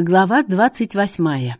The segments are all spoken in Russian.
Глава двадцать восьмая.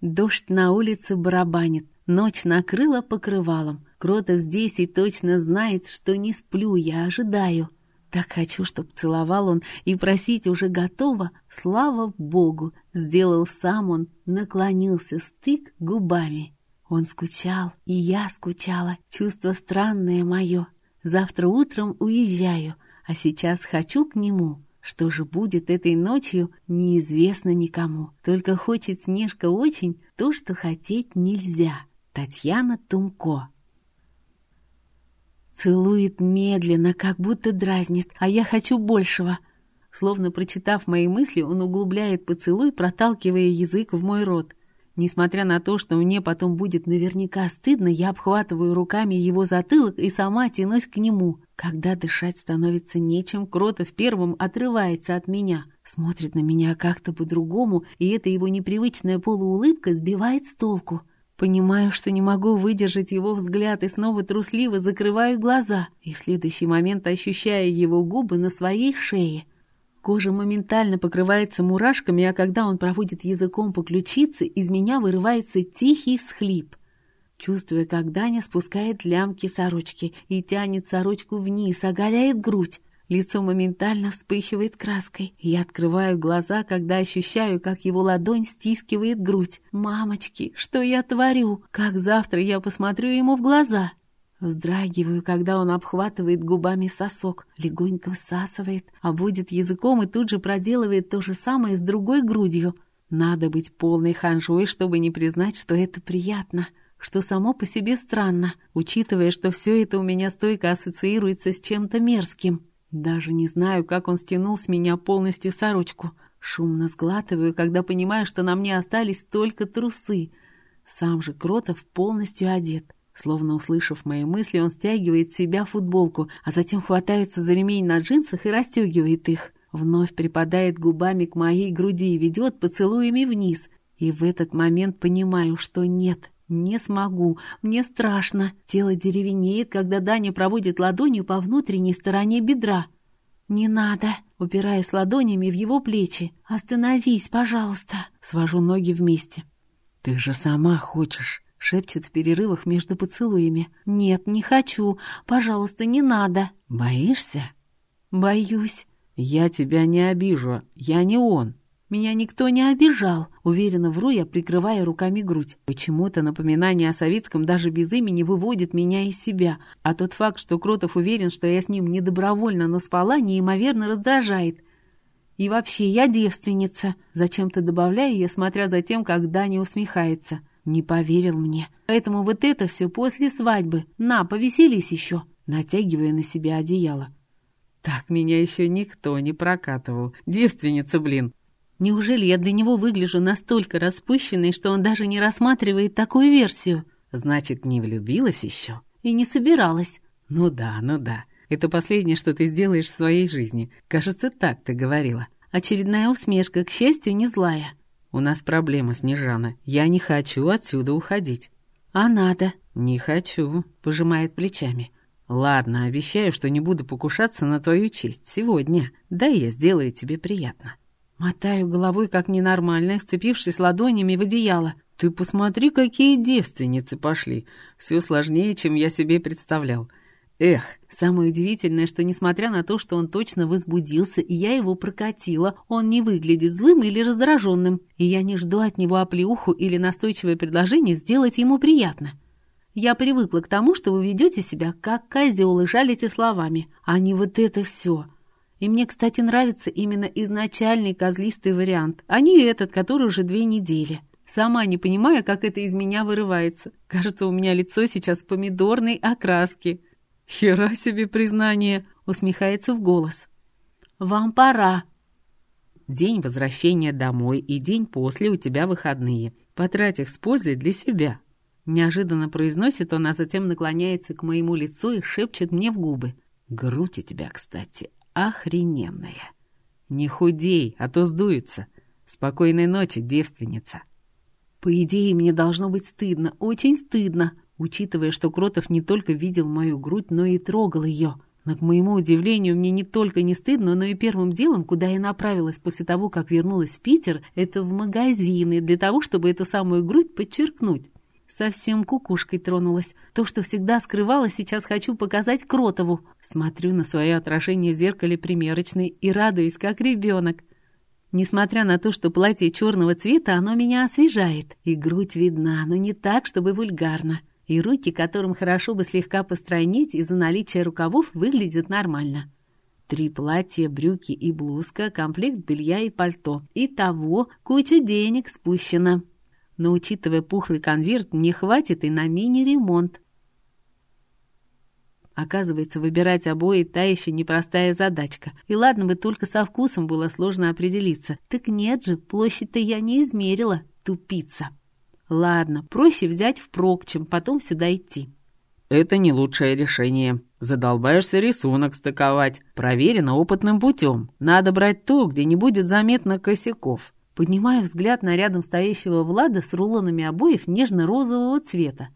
Дождь на улице барабанит, ночь накрыла покрывалом. Кротов здесь и точно знает, что не сплю, я ожидаю. Так хочу, чтоб целовал он, и просить уже готово. Слава Богу, сделал сам он, наклонился, стык губами. Он скучал, и я скучала, чувство странное мое. Завтра утром уезжаю, а сейчас хочу к нему, что же будет этой ночью, неизвестно никому. Только хочет Снежка очень то, что хотеть нельзя. Татьяна Тумко. Целует медленно, как будто дразнит, а я хочу большего. Словно прочитав мои мысли, он углубляет поцелуй, проталкивая язык в мой рот. Несмотря на то, что мне потом будет наверняка стыдно, я обхватываю руками его затылок и сама тянусь к нему. Когда дышать становится нечем, Кротов первым отрывается от меня, смотрит на меня как-то по-другому, и эта его непривычная полуулыбка сбивает с толку. Понимаю, что не могу выдержать его взгляд и снова трусливо закрываю глаза, и в следующий момент ощущаю его губы на своей шее — Кожа моментально покрывается мурашками, а когда он проводит языком по ключице, из меня вырывается тихий всхлип. Чувствуя, как Даня спускает лямки сорочки и тянет сорочку вниз, оголяет грудь. Лицо моментально вспыхивает краской. Я открываю глаза, когда ощущаю, как его ладонь стискивает грудь. «Мамочки, что я творю? Как завтра я посмотрю ему в глаза?» Вздрагиваю, когда он обхватывает губами сосок, легонько всасывает, обводит языком и тут же проделывает то же самое с другой грудью. Надо быть полной ханжой, чтобы не признать, что это приятно, что само по себе странно, учитывая, что все это у меня стойко ассоциируется с чем-то мерзким. Даже не знаю, как он стянул с меня полностью сорочку. Шумно сглатываю, когда понимаю, что на мне остались только трусы. Сам же Кротов полностью одет. Словно услышав мои мысли, он стягивает с себя футболку, а затем хватается за ремень на джинсах и расстегивает их. Вновь припадает губами к моей груди и ведет поцелуями вниз. И в этот момент понимаю, что нет, не смогу, мне страшно. Тело деревенеет, когда Даня проводит ладонью по внутренней стороне бедра. «Не надо!» — упираясь ладонями в его плечи. «Остановись, пожалуйста!» Свожу ноги вместе. «Ты же сама хочешь!» Шепчет в перерывах между поцелуями. «Нет, не хочу. Пожалуйста, не надо». «Боишься?» «Боюсь». «Я тебя не обижу. Я не он». «Меня никто не обижал», — уверенно вру я, прикрывая руками грудь. Почему-то напоминание о Савицком даже без имени выводит меня из себя, а тот факт, что Кротов уверен, что я с ним не добровольно, но спала, неимоверно раздражает. «И вообще, я девственница», — зачем-то добавляю я, смотря за тем, как Даня усмехается. Не поверил мне. Поэтому вот это все после свадьбы. На, повеселись еще. Натягивая на себя одеяло. Так меня еще никто не прокатывал. Девственница, блин. Неужели я для него выгляжу настолько распущенной, что он даже не рассматривает такую версию? Значит, не влюбилась еще? И не собиралась. Ну да, ну да. Это последнее, что ты сделаешь в своей жизни. Кажется, так ты говорила. Очередная усмешка, к счастью, не злая. «У нас проблема, Снежана. Я не хочу отсюда уходить». «А надо?» «Не хочу», — пожимает плечами. «Ладно, обещаю, что не буду покушаться на твою честь сегодня. Да я сделаю тебе приятно». Мотаю головой, как ненормальная, вцепившись ладонями в одеяло. «Ты посмотри, какие девственницы пошли. Все сложнее, чем я себе представлял. Эх, самое удивительное, что несмотря на то, что он точно возбудился, и я его прокатила, он не выглядит злым или раздраженным, и я не жду от него оплеуху или настойчивое предложение сделать ему приятно. Я привыкла к тому, что вы ведете себя как козел и жалите словами, а не вот это все. И мне, кстати, нравится именно изначальный козлистый вариант, а не этот, который уже две недели. Сама не понимаю, как это из меня вырывается. Кажется, у меня лицо сейчас помидорной окраски. «Хера себе признание!» — усмехается в голос. «Вам пора!» День возвращения домой и день после у тебя выходные. Потрать их с пользой для себя. Неожиданно произносит он, а затем наклоняется к моему лицу и шепчет мне в губы. Грудь у тебя, кстати, охрененная. Не худей, а то сдуется. Спокойной ночи, девственница. По идее, мне должно быть стыдно, очень стыдно, учитывая, что Кротов не только видел мою грудь, но и трогал ее. Но, к моему удивлению, мне не только не стыдно, но и первым делом, куда я направилась после того, как вернулась в Питер, это в магазины, для того, чтобы эту самую грудь подчеркнуть. Совсем кукушкой тронулась. То, что всегда скрывала, сейчас хочу показать Кротову. Смотрю на свое отражение в зеркале примерочной и радуюсь, как ребенок. Несмотря на то, что платье черного цвета, оно меня освежает. И грудь видна, но не так, чтобы вульгарно. И руки, которым хорошо бы слегка постройнить из-за наличия рукавов, выглядят нормально. Три платья, брюки и блузка, комплект белья и пальто. Итого куча денег спущена но, учитывая пухлый конверт, не хватит и на мини-ремонт. Оказывается, выбирать обои та еще непростая задачка. И ладно бы только со вкусом было сложно определиться. Так нет же, площадь-то я не измерила, тупица. Ладно, проще взять впрок, чем потом сюда идти. Это не лучшее решение. Задолбаешься рисунок стыковать. Проверено опытным путем. Надо брать то, где не будет заметно косяков. Поднимаю взгляд на рядом стоящего Влада с рулонами обоев нежно-розового цвета.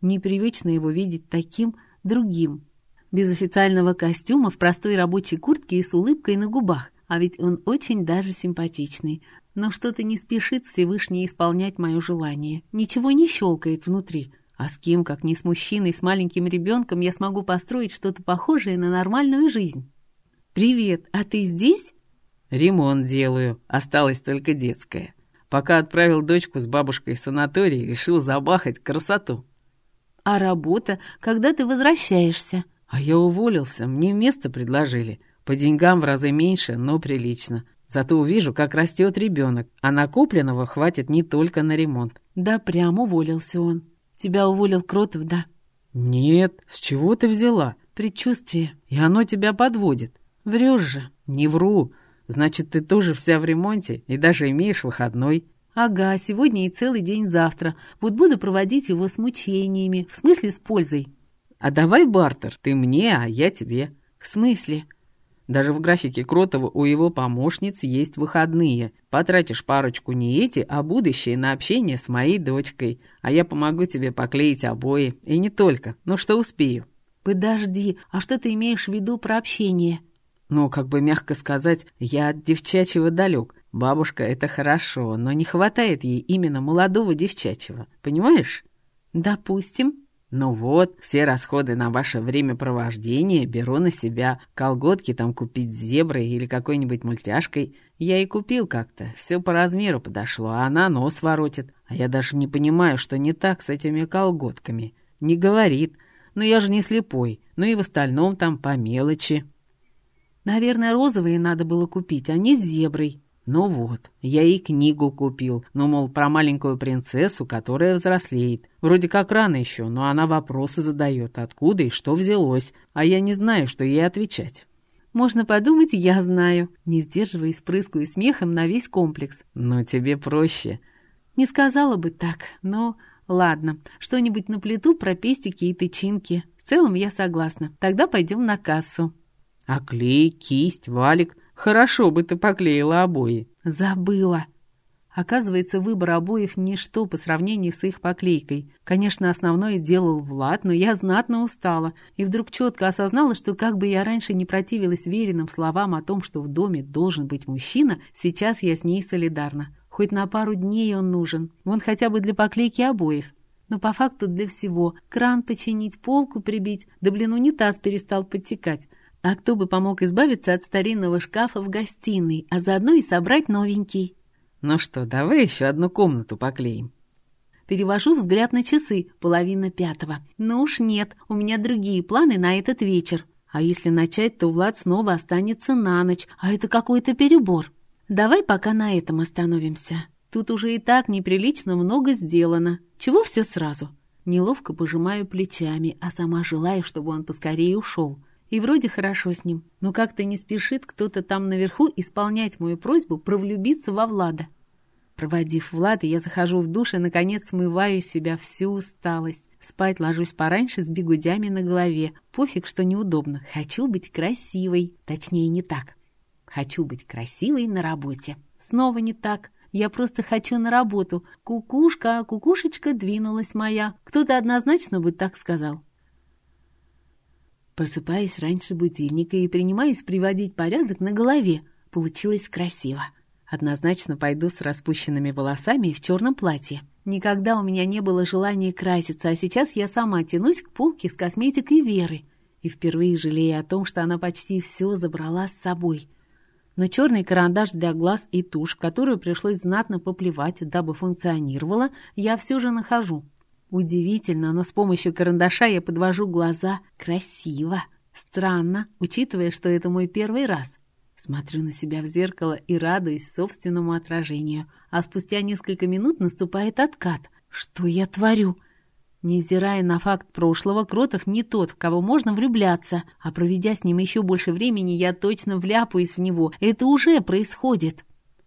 Непривычно его видеть таким, другим. Без официального костюма, в простой рабочей куртке и с улыбкой на губах. А ведь он очень даже симпатичный. Но что-то не спешит Всевышний исполнять мое желание. Ничего не щелкает внутри. А с кем, как не с мужчиной, с маленьким ребенком, я смогу построить что-то похожее на нормальную жизнь? «Привет, а ты здесь?» Ремонт делаю, осталось только детская. Пока отправил дочку с бабушкой в санаторий, решил забахать красоту. А работа, когда ты возвращаешься? А я уволился, мне место предложили. По деньгам в разы меньше, но прилично. Зато увижу, как растет ребенок, а накопленного хватит не только на ремонт. Да прям уволился он. Тебя уволил Кротов, да? Нет, с чего ты взяла? Предчувствие. И оно тебя подводит. Врешь же. Не вру. Значит, ты тоже вся в ремонте и даже имеешь выходной. Ага, сегодня и целый день завтра. Вот буду проводить его с мучениями, в смысле с пользой. А давай бартер, ты мне, а я тебе. В смысле? Даже в графике Кротова у его помощниц есть выходные. Потратишь парочку не эти, а будущее на общение с моей дочкой. А я помогу тебе поклеить обои. И не только. Ну что успею. Подожди, а что ты имеешь в виду про общение? Ну, как бы мягко сказать, я от девчачьего далек. Бабушка — это хорошо, но не хватает ей именно молодого девчачьего. Понимаешь? Допустим. Ну вот, все расходы на ваше времяпровождение беру на себя. Колготки там купить с зеброй или какой-нибудь мультяшкой. Я и купил как-то. Все по размеру подошло, а она нос воротит. А я даже не понимаю, что не так с этими колготками. Не говорит. Но я же не слепой. Ну и в остальном там по мелочи. Наверное, розовые надо было купить, а не с зеброй. Ну вот, я и книгу купил, ну, мол, про маленькую принцессу, которая взрослеет. Вроде как рано еще, но она вопросы задает, откуда и что взялось, а я не знаю, что ей отвечать. Можно подумать, я знаю, не сдерживаясь прыскую смехом на весь комплекс. Но тебе проще. Не сказала бы так, но... Ладно, что-нибудь на плиту про пестики и тычинки. В целом я согласна. Тогда пойдем на кассу. А клей, кисть, валик. Хорошо бы ты поклеила обои. Забыла. Оказывается, выбор обоев ничто по сравнению с их поклейкой. Конечно, основное делал Влад, но я знатно устала. И вдруг четко осознала, что как бы я раньше не противилась веренным словам о том, что в доме должен быть мужчина, сейчас я с ней солидарна. Хоть на пару дней он нужен. Вон хотя бы для поклейки обоев. Но по факту для всего. Кран починить, полку прибить, да блин, унитаз перестал подтекать. А кто бы помог избавиться от старинного шкафа в гостиной, а заодно и собрать новенький? Ну что, давай еще одну комнату поклеим. Перевожу взгляд на часы, половина пятого. Ну уж нет, у меня другие планы на этот вечер. А если начать, то Влад снова останется на ночь, а это какой-то перебор. Давай пока на этом остановимся. Тут уже и так неприлично много сделано. Чего все сразу? Неловко пожимаю плечами, а сама желаю, чтобы он поскорее ушел. И вроде хорошо с ним, но как-то не спешит кто-то там наверху исполнять мою просьбу провлюбиться во Влада. Проводив Влада, я захожу в душ и, наконец, смываю из себя всю усталость. Спать ложусь пораньше с бегудями на голове. Пофиг, что неудобно. Хочу быть красивой. Точнее, не так. Хочу быть красивой на работе. Снова не так. Я просто хочу на работу. Кукушка, кукушечка двинулась моя. Кто-то однозначно бы так сказал. Просыпаясь раньше будильника и принимаясь приводить порядок на голове. Получилось красиво. Однозначно пойду с распущенными волосами и в черном платье. Никогда у меня не было желания краситься, а сейчас я сама тянусь к полке с косметикой Веры. И впервые жалею о том, что она почти все забрала с собой. Но черный карандаш для глаз и тушь, которую пришлось знатно поплевать, дабы функционировала, я все же нахожу. Удивительно, но с помощью карандаша я подвожу глаза красиво. Странно, учитывая, что это мой первый раз. Смотрю на себя в зеркало и радуюсь собственному отражению. А спустя несколько минут наступает откат. Что я творю? Невзирая на факт прошлого, Кротов не тот, в кого можно влюбляться. А проведя с ним еще больше времени, я точно вляпаюсь в него. Это уже происходит.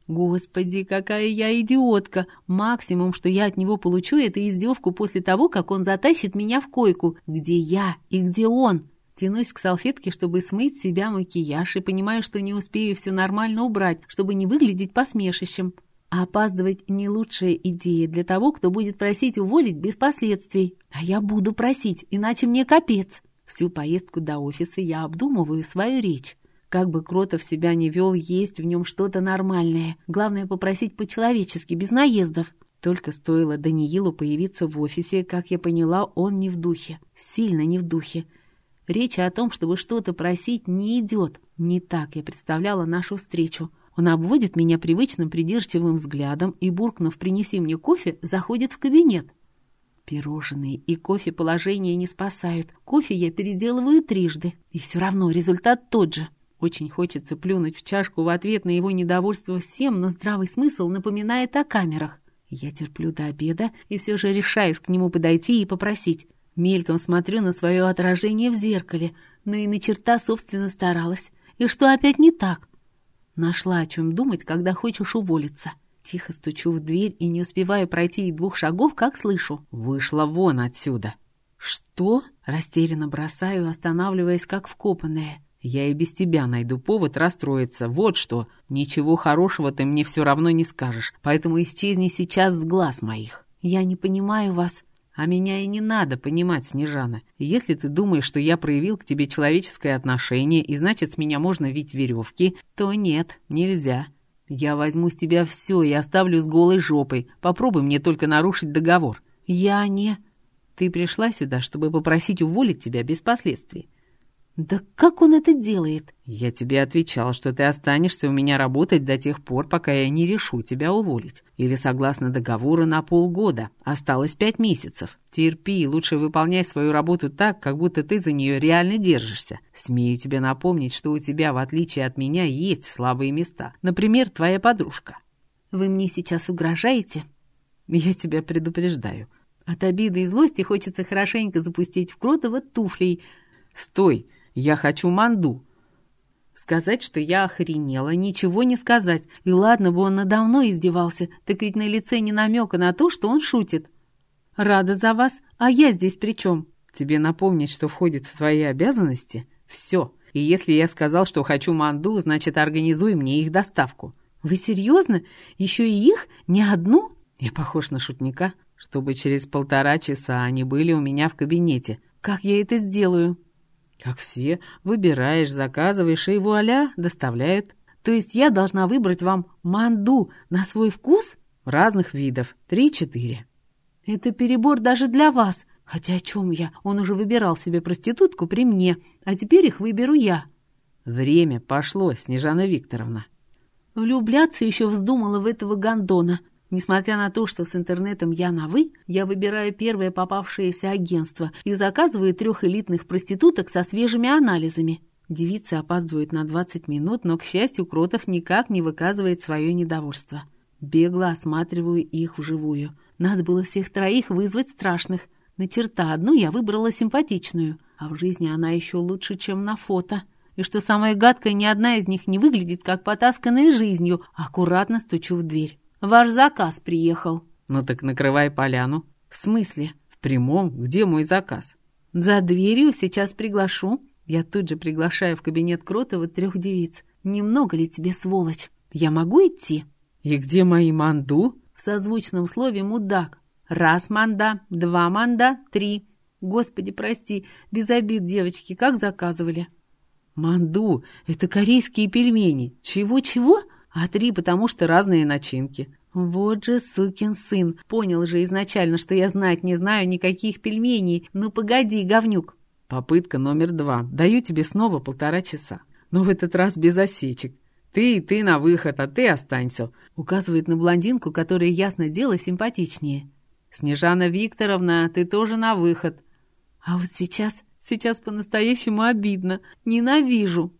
Господи, какая я идиотка! Максимум, что я от него получу, это издевку после того, как он затащит меня в койку. Где я и где он? Тянусь к салфетке, чтобы смыть с себя макияж, и понимаю, что не успею все нормально убрать, чтобы не выглядеть посмешищем. А опаздывать не лучшая идея для того, кто будет просить уволить без последствий. А я буду просить, иначе мне капец. Всю поездку до офиса я обдумываю свою речь. Как бы Кротов себя не вел, есть в нем что-то нормальное. Главное попросить по-человечески, без наездов. Только стоило Даниилу появиться в офисе, как я поняла, он не в духе. Сильно не в духе. Речи о том, чтобы что-то просить, не идет. Не так я представляла нашу встречу. Он обводит меня привычным придирчивым взглядом и, буркнув «принеси мне кофе», заходит в кабинет. Пирожные и кофе положение не спасают. Кофе я переделываю трижды. И все равно результат тот же. Очень хочется плюнуть в чашку в ответ на его недовольство всем, но здравый смысл напоминает о камерах. Я терплю до обеда и все же решаюсь к нему подойти и попросить. Мельком смотрю на свое отражение в зеркале, но и на черта, собственно, старалась. И что опять не так? Нашла о чем думать, когда хочешь уволиться. Тихо стучу в дверь и не успеваю пройти и двух шагов, как слышу. «Вышла вон отсюда!» «Что?» Растерянно бросаю, останавливаясь как вкопанная. Я и без тебя найду повод расстроиться. Вот что. Ничего хорошего ты мне все равно не скажешь, поэтому исчезни сейчас с глаз моих. Я не понимаю вас. А меня и не надо понимать, Снежана. Если ты думаешь, что я проявил к тебе человеческое отношение, и значит, с меня можно вить веревки, то нет, нельзя. Я возьму с тебя все и оставлю с голой жопой. Попробуй мне только нарушить договор. Я не... Ты пришла сюда, чтобы попросить уволить тебя без последствий. «Да как он это делает?» «Я тебе отвечал, что ты останешься у меня работать до тех пор, пока я не решу тебя уволить. Или согласно договору на полгода. Осталось пять месяцев. Терпи, лучше выполняй свою работу так, как будто ты за нее реально держишься. Смею тебе напомнить, что у тебя, в отличие от меня, есть слабые места. Например, твоя подружка». «Вы мне сейчас угрожаете?» «Я тебя предупреждаю». От обиды и злости хочется хорошенько запустить в Кротова туфлей. «Стой!» Я хочу манду. Сказать, что я охренела, ничего не сказать. И ладно бы он надо мной издевался, так ведь на лице не намека на то, что он шутит. Рада за вас, а я здесь при чем? Тебе напомнить, что входит в твои обязанности? Все. И если я сказал, что хочу манду, значит, организуй мне их доставку. Вы серьезно? Еще и их? Не одну? Я похож на шутника, чтобы через полтора часа они были у меня в кабинете. Как я это сделаю? Как все, выбираешь, заказываешь, и вуаля, доставляют. То есть я должна выбрать вам манду на свой вкус? Разных видов, три-четыре. Это перебор даже для вас. Хотя о чем я? Он уже выбирал себе проститутку при мне, а теперь их выберу я. Время пошло, Снежана Викторовна. Влюбляться еще вздумала в этого гондона. Несмотря на то, что с интернетом я на «вы», я выбираю первое попавшееся агентство и заказываю трех элитных проституток со свежими анализами. Девицы опаздывают на 20 минут, но, к счастью, Кротов никак не выказывает свое недовольство. Бегло осматриваю их вживую. Надо было всех троих вызвать страшных. На черта одну я выбрала симпатичную, а в жизни она еще лучше, чем на фото. И что самое гадкое, ни одна из них не выглядит как потасканная жизнью. Аккуратно стучу в дверь. Ваш заказ приехал». «Ну так накрывай поляну». «В смысле?» «В прямом. Где мой заказ?» «За дверью сейчас приглашу». Я тут же приглашаю в кабинет Кротова трех девиц. «Немного ли тебе, сволочь? Я могу идти?» «И где мои манду?» В созвучном слове «мудак». «Раз манда, два манда, три». Господи, прости, без обид, девочки, как заказывали? Манду, это корейские пельмени. Чего-чего? А три, потому что разные начинки. Вот же сукин сын. Понял же изначально, что я знать не знаю никаких пельменей. Ну погоди, говнюк. Попытка номер два. Даю тебе снова полтора часа. Но в этот раз без осечек. Ты и ты на выход, а ты останься. Указывает на блондинку, которая, ясно дело, симпатичнее. Снежана Викторовна, ты тоже на выход. А вот сейчас, сейчас по-настоящему обидно. Ненавижу.